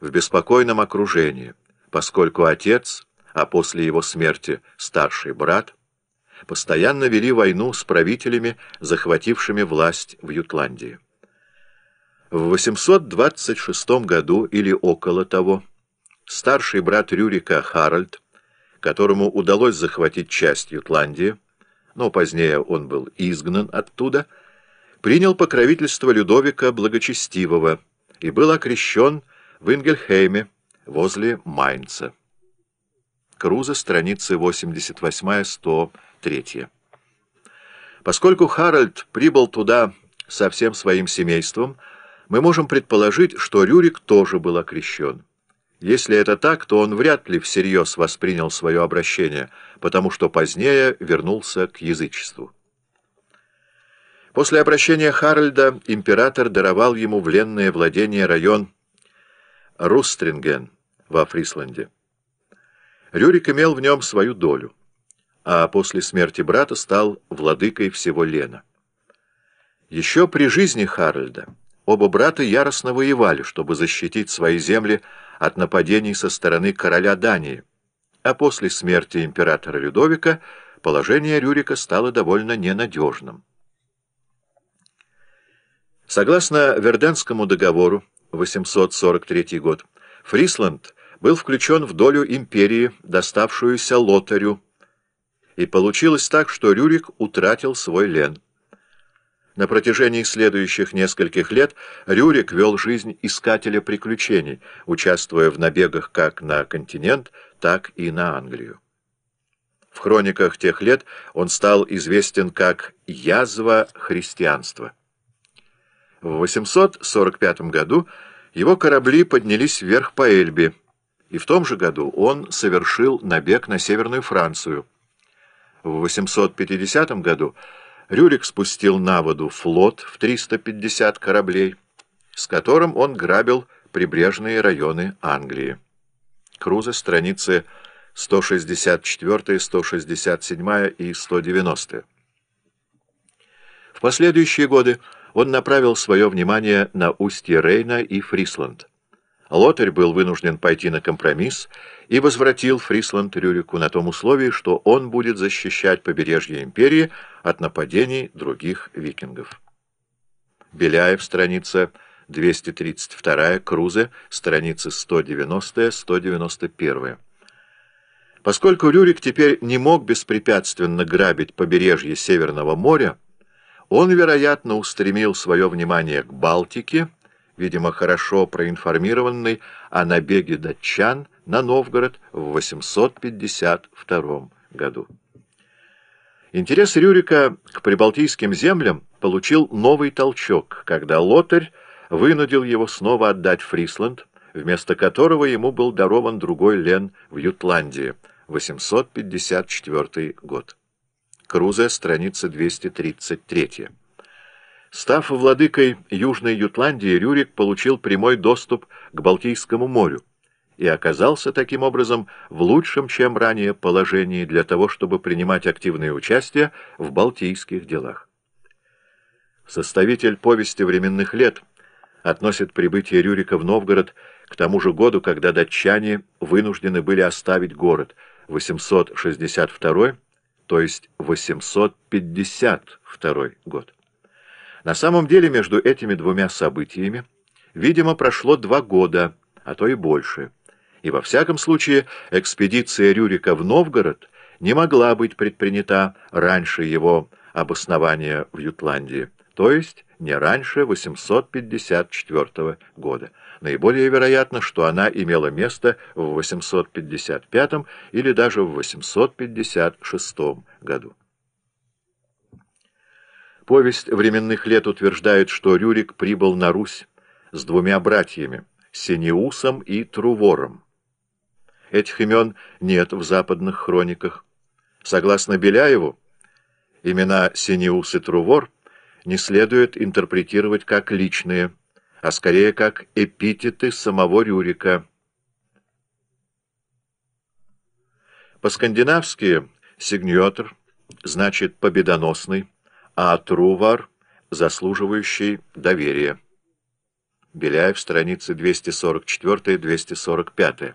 в беспокойном окружении, поскольку отец, а после его смерти старший брат, постоянно вели войну с правителями, захватившими власть в Ютландии. В 826 году или около того старший брат Рюрика Харальд, которому удалось захватить часть Ютландии, но позднее он был изгнан оттуда, принял покровительство Людовика Благочестивого и был окрещен в Ингельхейме возле Майнца. Круза, страницы 88-103. Поскольку Харальд прибыл туда со всем своим семейством, мы можем предположить, что Рюрик тоже был окрещен. Если это так, то он вряд ли всерьез воспринял свое обращение, потому что позднее вернулся к язычеству. После обращения Харальда император даровал ему в ленное владение район Рустринген во Фрисланде. Рюрик имел в нем свою долю, а после смерти брата стал владыкой всего Лена. Еще при жизни Харальда Оба брата яростно воевали, чтобы защитить свои земли от нападений со стороны короля Дании, а после смерти императора Людовика положение Рюрика стало довольно ненадежным. Согласно Верденскому договору, 843 год, Фрисланд был включен в долю империи, доставшуюся Лотарю, и получилось так, что Рюрик утратил свой лен. На протяжении следующих нескольких лет Рюрик вел жизнь искателя приключений, участвуя в набегах как на континент, так и на Англию. В хрониках тех лет он стал известен как «язва христианства». В 845 году его корабли поднялись вверх по Эльбе, и в том же году он совершил набег на Северную Францию. В 850 году Рюрик спустил на воду флот в 350 кораблей, с которым он грабил прибрежные районы Англии. Круза, страницы 164, 167 и 190. В последующие годы он направил свое внимание на устье Рейна и Фрисланд. Лотарь был вынужден пойти на компромисс и возвратил Фрисланд Рюрику на том условии, что он будет защищать побережье империи от нападений других викингов. Беляев, страница 232, Крузе, страницы 190-191. Поскольку Рюрик теперь не мог беспрепятственно грабить побережье Северного моря, он, вероятно, устремил свое внимание к Балтике, видимо, хорошо проинформированный о набеге датчан на Новгород в 852 году. Интерес Рюрика к прибалтийским землям получил новый толчок, когда Лотарь вынудил его снова отдать Фрисланд, вместо которого ему был дарован другой лен в Ютландии, 854 год. Крузе, страница 233. Став владыкой Южной Ютландии, Рюрик получил прямой доступ к Балтийскому морю и оказался таким образом в лучшем, чем ранее, положении для того, чтобы принимать активное участие в балтийских делах. Составитель повести временных лет относит прибытие Рюрика в Новгород к тому же году, когда датчане вынуждены были оставить город, 862, то есть 852 год. На самом деле между этими двумя событиями, видимо, прошло два года, а то и больше. И во всяком случае экспедиция Рюрика в Новгород не могла быть предпринята раньше его обоснования в Ютландии, то есть не раньше 854 года. Наиболее вероятно, что она имела место в 855 или даже в 856 году. Повесть временных лет утверждает, что Рюрик прибыл на Русь с двумя братьями, Синеусом и Трувором. Этих имен нет в западных хрониках. Согласно Беляеву, имена Синеус и Трувор не следует интерпретировать как личные, а скорее как эпитеты самого Рюрика. По-скандинавски «сигньотер» значит «победоносный», а Трувар, заслуживающий доверия. Беляев, страницы 244-245.